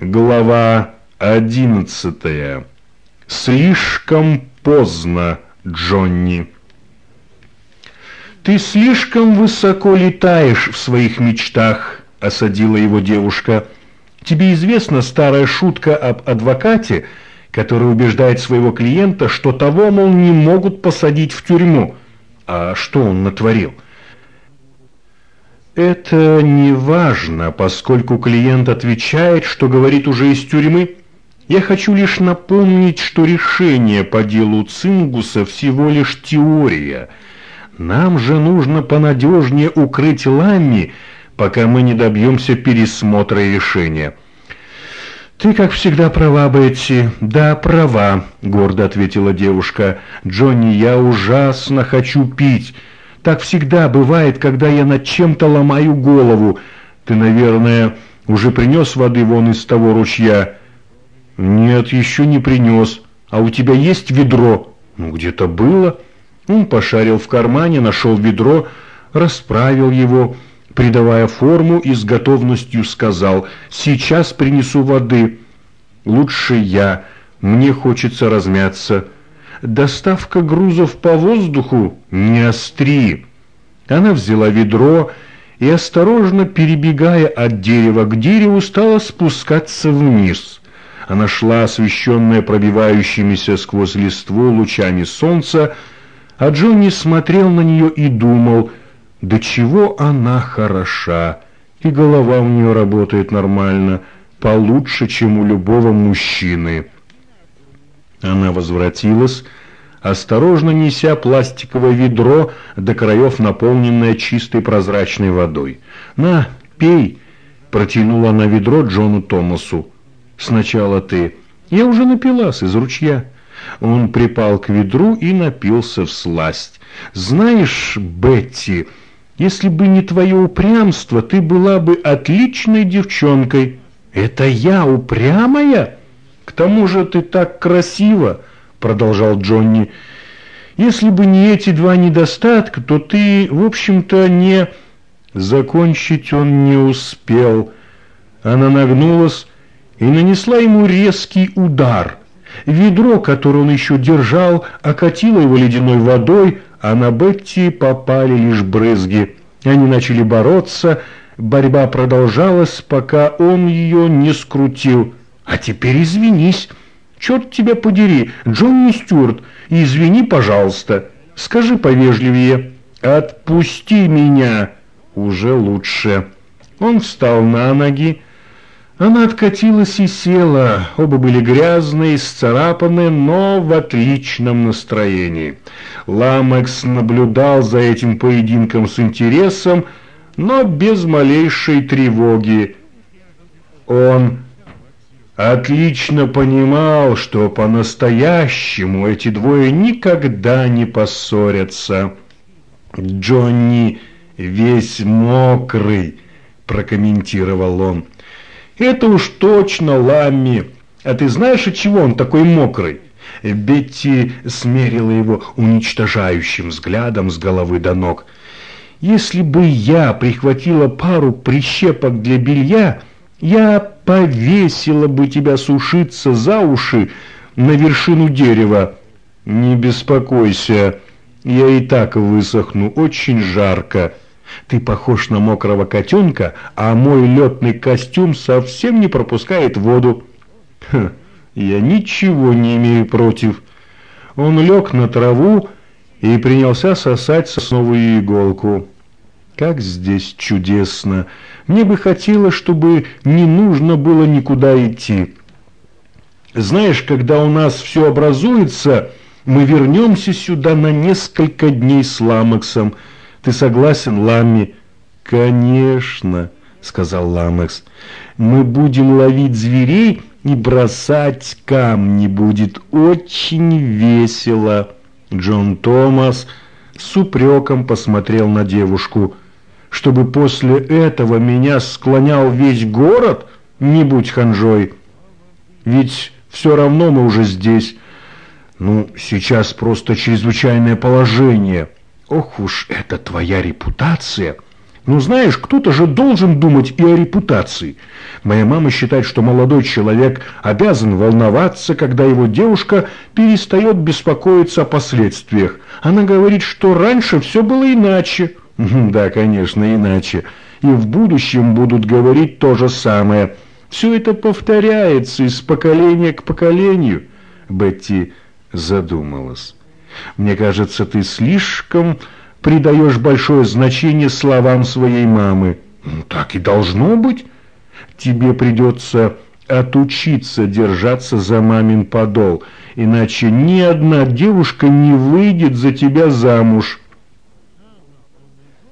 Глава одиннадцатая. Слишком поздно, Джонни. «Ты слишком высоко летаешь в своих мечтах», – осадила его девушка. «Тебе известна старая шутка об адвокате, который убеждает своего клиента, что того, мол, не могут посадить в тюрьму. А что он натворил?» Это не важно, поскольку клиент отвечает, что говорит уже из тюрьмы. Я хочу лишь напомнить, что решение по делу Цингуса всего лишь теория. Нам же нужно понадежнее укрыть Ламми, пока мы не добьемся пересмотра решения. «Ты, как всегда, права, Бетти». «Да, права», — гордо ответила девушка. «Джонни, я ужасно хочу пить». Так всегда бывает, когда я над чем-то ломаю голову. Ты, наверное, уже принес воды вон из того ручья?» «Нет, еще не принес. А у тебя есть ведро?» «Ну, где-то было». Он пошарил в кармане, нашел ведро, расправил его, придавая форму и с готовностью сказал «Сейчас принесу воды». «Лучше я. Мне хочется размяться». Доставка грузов по воздуху не остри. Она взяла ведро и, осторожно перебегая от дерева к дереву, стала спускаться вниз. Она шла, освещенная пробивающимися сквозь листву лучами солнца, а Джонни смотрел на нее и думал, до чего она хороша, и голова у нее работает нормально, получше, чем у любого мужчины. Она возвратилась, осторожно неся пластиковое ведро до краев, наполненное чистой прозрачной водой. «На, пей!» – протянула она ведро Джону Томасу. «Сначала ты. Я уже напилась из ручья». Он припал к ведру и напился в сласть. «Знаешь, Бетти, если бы не твое упрямство, ты была бы отличной девчонкой». «Это я упрямая?» «К тому же ты так красиво!» — продолжал Джонни. «Если бы не эти два недостатка, то ты, в общем-то, не...» Закончить он не успел. Она нагнулась и нанесла ему резкий удар. Ведро, которое он еще держал, окатило его ледяной водой, а на Бетти попали лишь брызги. Они начали бороться, борьба продолжалась, пока он ее не скрутил. А теперь извинись. Черт тебя подери, Джонни Стюарт, извини, пожалуйста. Скажи повежливее. Отпусти меня. Уже лучше. Он встал на ноги. Она откатилась и села. Оба были грязные, сцарапаны, но в отличном настроении. Ламекс наблюдал за этим поединком с интересом, но без малейшей тревоги. Он отлично понимал, что по-настоящему эти двое никогда не поссорятся. «Джонни весь мокрый», – прокомментировал он. «Это уж точно Ламми. А ты знаешь, от чего он такой мокрый?» Бетти смерила его уничтожающим взглядом с головы до ног. «Если бы я прихватила пару прищепок для белья, я повесила бы тебя сушиться за уши на вершину дерева. Не беспокойся, я и так высохну, очень жарко. Ты похож на мокрого котенка, а мой летный костюм совсем не пропускает воду. Ха, я ничего не имею против. Он лег на траву и принялся сосать сосновую иголку. Как здесь чудесно! Мне бы хотелось, чтобы не нужно было никуда идти. Знаешь, когда у нас все образуется, мы вернемся сюда на несколько дней с Ламексом. Ты согласен, Ламми? Конечно, сказал Ламекс. Мы будем ловить зверей и бросать камни. Будет очень весело. Джон Томас с упреком посмотрел на девушку – чтобы после этого меня склонял весь город, не будь ханжой. Ведь все равно мы уже здесь. Ну, сейчас просто чрезвычайное положение. Ох уж это твоя репутация. Ну, знаешь, кто-то же должен думать и о репутации. Моя мама считает, что молодой человек обязан волноваться, когда его девушка перестает беспокоиться о последствиях. Она говорит, что раньше все было иначе. Да, конечно, иначе. И в будущем будут говорить то же самое. Все это повторяется из поколения к поколению. Бетти задумалась. Мне кажется, ты слишком придаешь большое значение словам своей мамы. Ну, так и должно быть. Тебе придется отучиться держаться за мамин подол, иначе ни одна девушка не выйдет за тебя замуж.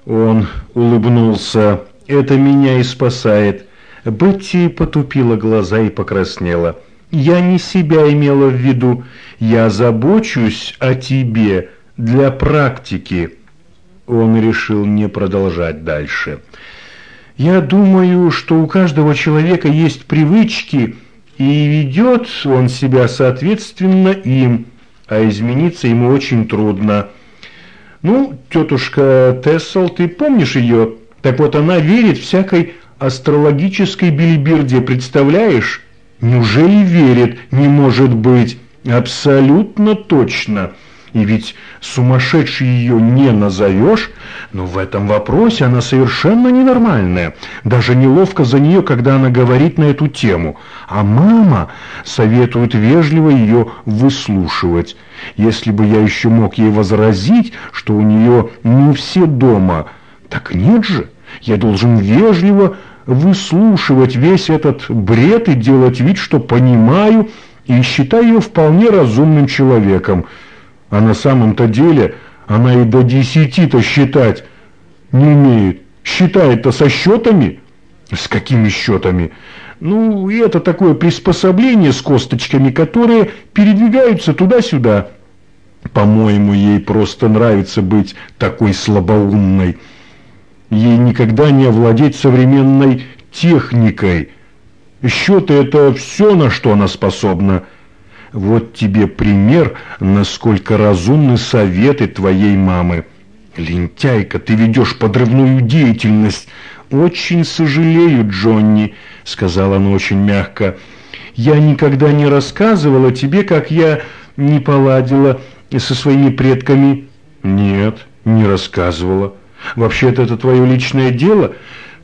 Он улыбнулся. Это меня и спасает. Бетти потупила глаза и покраснела. Я не себя имела в виду. Я забочусь о тебе для практики он решил не продолжать дальше. «Я думаю, что у каждого человека есть привычки, и ведет он себя соответственно им, а измениться ему очень трудно. Ну, тетушка Тессел, ты помнишь ее? Так вот, она верит всякой астрологической билиберде, представляешь? Неужели верит? Не может быть. Абсолютно точно». И ведь сумасшедшей ее не назовешь, но в этом вопросе она совершенно ненормальная. Даже неловко за нее, когда она говорит на эту тему. А мама советует вежливо ее выслушивать. Если бы я еще мог ей возразить, что у нее не все дома, так нет же. Я должен вежливо выслушивать весь этот бред и делать вид, что понимаю и считаю ее вполне разумным человеком. А на самом-то деле она и до десяти-то считать не умеет. Считает-то со счетами? С какими счетами? Ну, это такое приспособление с косточками, которые передвигаются туда-сюда. По-моему, ей просто нравится быть такой слабоумной. Ей никогда не овладеть современной техникой. Счеты – это все, на что она способна – вот тебе пример, насколько разумны советы твоей мамы. Лентяйка, ты ведешь подрывную деятельность. Очень сожалею, Джонни, сказала она очень мягко. Я никогда не рассказывала тебе, как я не поладила со своими предками. Нет, не рассказывала. Вообще-то это твое личное дело.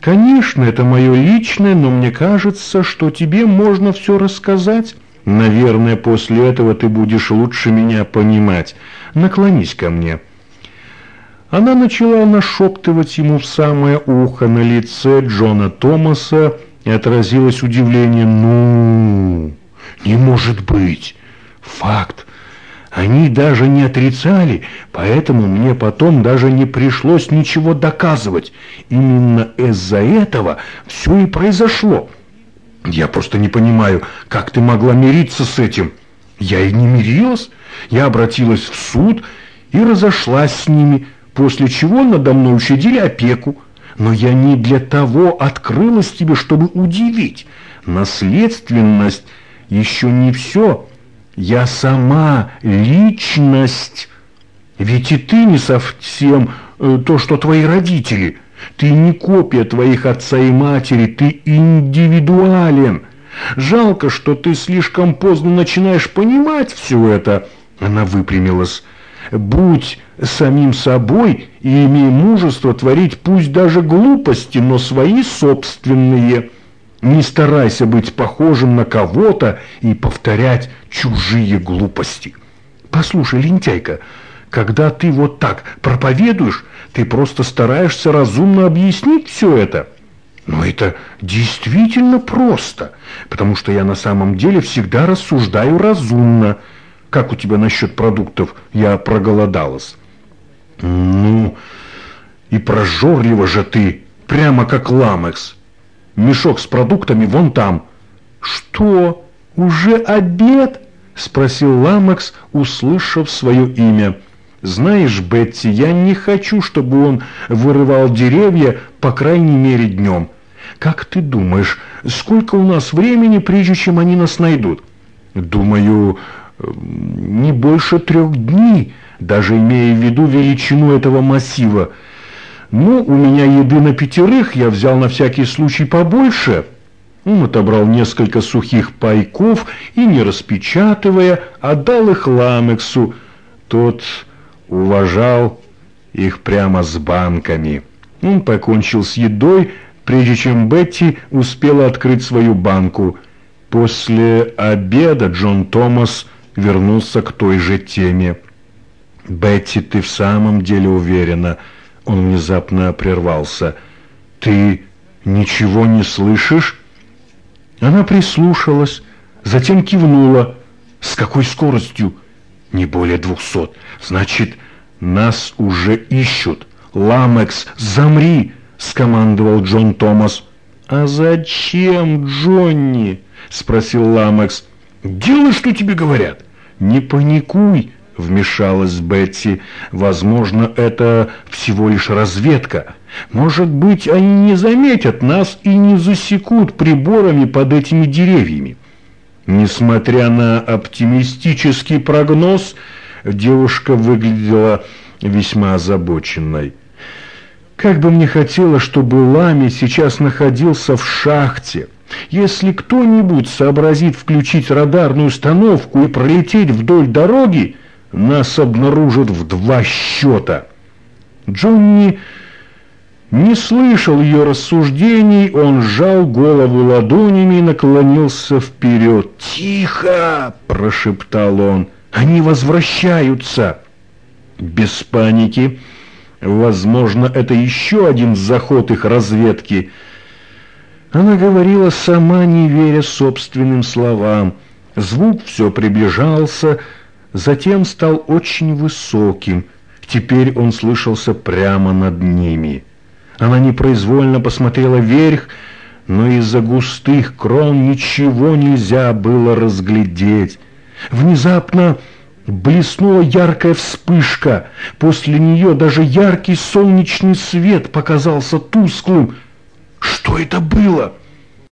Конечно, это мое личное, но мне кажется, что тебе можно все рассказать. Наверное, после этого ты будешь лучше меня понимать. Наклонись ко мне». Она начала нашептывать ему в самое ухо на лице Джона Томаса и отразилось удивление. «Ну, не может быть! Факт! Они даже не отрицали, поэтому мне потом даже не пришлось ничего доказывать. Именно из-за этого все и произошло». Я просто не понимаю, как ты могла мириться с этим? Я и не мирилась. Я обратилась в суд и разошлась с ними, после чего надо мной учредили опеку. Но я не для того открылась тебе, чтобы удивить. Наследственность еще не все. Я сама личность. Ведь и ты не совсем э, то, что твои родители – ты не копия твоих отца и матери, ты индивидуален. Жалко, что ты слишком поздно начинаешь понимать все это. Она выпрямилась. Будь самим собой и имей мужество творить пусть даже глупости, но свои собственные. Не старайся быть похожим на кого-то и повторять чужие глупости. Послушай, лентяйка, когда ты вот так проповедуешь, ты просто стараешься разумно объяснить все это. Но это действительно просто, потому что я на самом деле всегда рассуждаю разумно. Как у тебя насчет продуктов? Я проголодалась. Ну, и прожорлива же ты, прямо как ламекс. Мешок с продуктами вон там. Что, уже обед? Спросил Ламекс, услышав свое имя. Знаешь, Бетти, я не хочу, чтобы он вырывал деревья, по крайней мере, днем. Как ты думаешь, сколько у нас времени, прежде чем они нас найдут? Думаю, не больше трех дней, даже имея в виду величину этого массива. «Ну, у меня еды на пятерых, я взял на всякий случай побольше». Он отобрал несколько сухих пайков и, не распечатывая, отдал их Ламексу. Тот уважал их прямо с банками. Он покончил с едой, прежде чем Бетти успела открыть свою банку. После обеда Джон Томас вернулся к той же теме. «Бетти, ты в самом деле уверена?» Он внезапно прервался. «Ты ничего не слышишь?» Она прислушалась, затем кивнула. «С какой скоростью?» «Не более двухсот. Значит, нас уже ищут. Ламекс, замри!» — скомандовал Джон Томас. «А зачем, Джонни?» — спросил Ламекс. «Делай, что тебе говорят». «Не паникуй», — вмешалась Бетти. «Возможно, это всего лишь разведка. Может быть, они не заметят нас и не засекут приборами под этими деревьями». Несмотря на оптимистический прогноз, девушка выглядела весьма озабоченной. Как бы мне хотелось, чтобы Лами сейчас находился в шахте. Если кто-нибудь сообразит включить радарную установку и пролететь вдоль дороги, нас обнаружат в два счета. Джонни не слышал ее рассуждений, он сжал голову ладонями и наклонился вперед. «Тихо!» – прошептал он. «Они возвращаются!» Без паники. Возможно, это еще один заход их разведки. Она говорила сама, не веря собственным словам. Звук все приближался, затем стал очень высоким. Теперь он слышался прямо над ними. Она непроизвольно посмотрела вверх, но из-за густых крон ничего нельзя было разглядеть. Внезапно блеснула яркая вспышка. После нее даже яркий солнечный свет показался тусклым. Что это было?